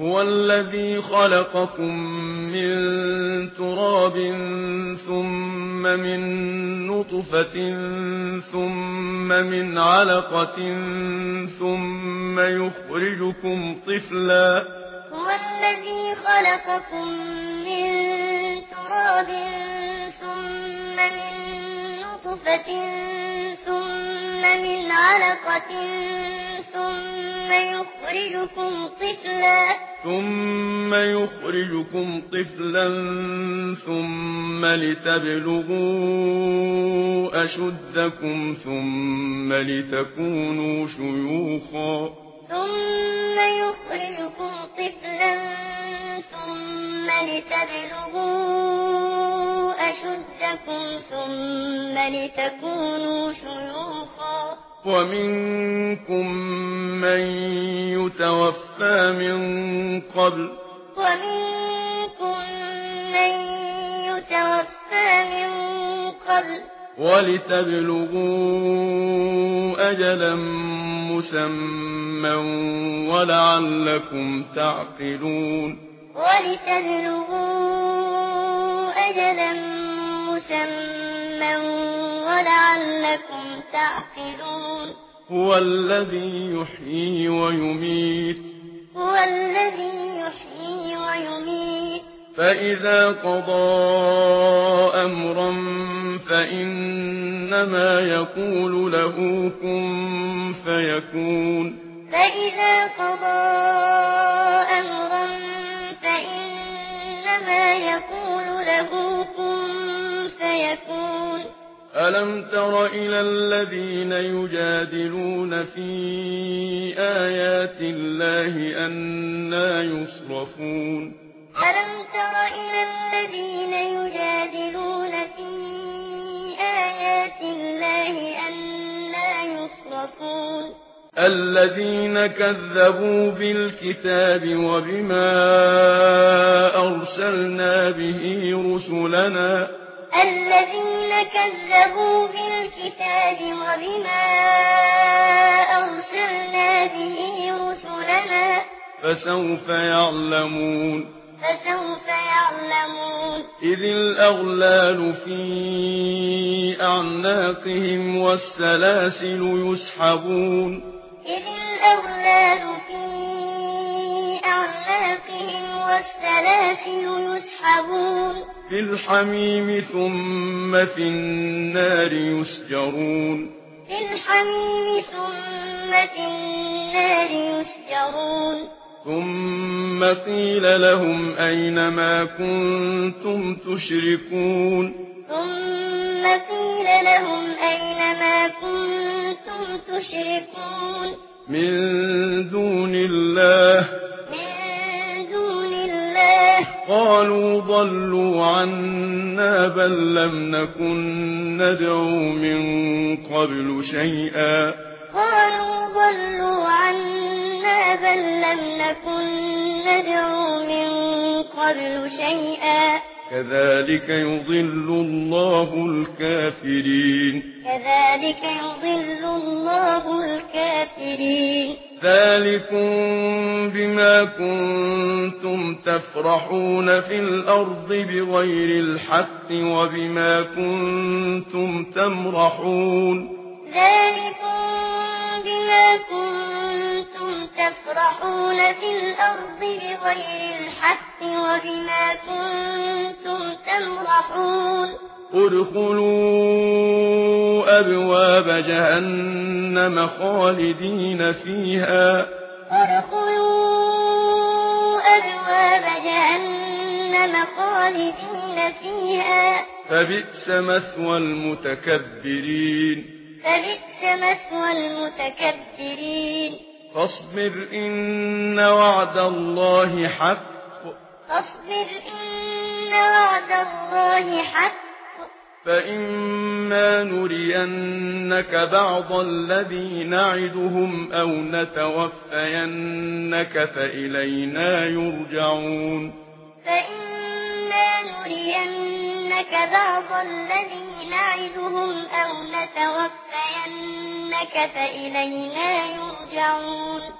هو الذي خلقكم من تراب ثم من نطفة ثم من علقة ثم يخرجكم طفلا. هو الذي خلقكم من تراب ثم من نطفة ثم من علقة ثم يخرجكم طفلا. ثم يخرجكم طفلا ثم لتبلغوا أشدكم ثم لتكونوا شيوخا. ثم يخرجكم طفلا ثم لتبلغوا أشدكم ثم لتكونوا شيوخا. ومنكم من يتوفى من قبل ومنكم من يتوفى من قبل ولتبلغوا أجلا مسمى ولعلكم تعقلون ولتبلغوا أجلا مسمى ولعلكم تعقلون هو الذي يحيي ويميت هو الذي يحيي ويميت فإذا قضى أمرا فإنما يقول له كن فيكون فإذا قضى ألم تر إلى الذين يجادلون في آيات الله أنا يصرفون ألم تر إلى الذين يجادلون في آيات الله أنا يصرفون الذين كذبوا بالكتاب وبما أرسلنا به رسلنا الذين كذبوا بالكتاب وبما أرسلنا به رسلنا فسوف يعلمون. فسوف يعلمون. إذ الأغلال في أعناقهم والسلاسل يسحبون. إذ الأغلال والسلاسل يسحبون. في الحميم ثم في النار يسجرون. في الحميم ثم في النار يسجرون. ثم قيل لهم أين ما كنتم تشركون؟ ثم قيل لهم أين ما كنتم تشركون. من دون الله من دون الله قالوا ضلوا عنا بل لم نكن ندعو من قبل شيئا. قالوا ضلوا عنا بل لم نكن ندعو من قبل شيئا. كذلك يضل الله الكافرين. كذلك يضل الله الكافرين. ذلكم بما كنتم تفرحون في الأرض بغير الحق وبما كنتم تمرحون. ذلكم بما كنتم تفرحون في الأرض بغير الحق وبما كنتم تمرحون ادخلوا أبواب جهنم خالدين فيها. ادخلوا أبواب جهنم خالدين فيها. فبئس مثوى المتكبرين. فبئس مثوى المتكبرين. فاصبر إن وعد الله حق. فاصبر إن وعد الله حق. فإما نرينك بعض الذي نعدهم أو نتوفينك فإلينا يرجعون. فإما نرينك بعض الذي نعدهم أو نتوفينك فإلينا يرجعون.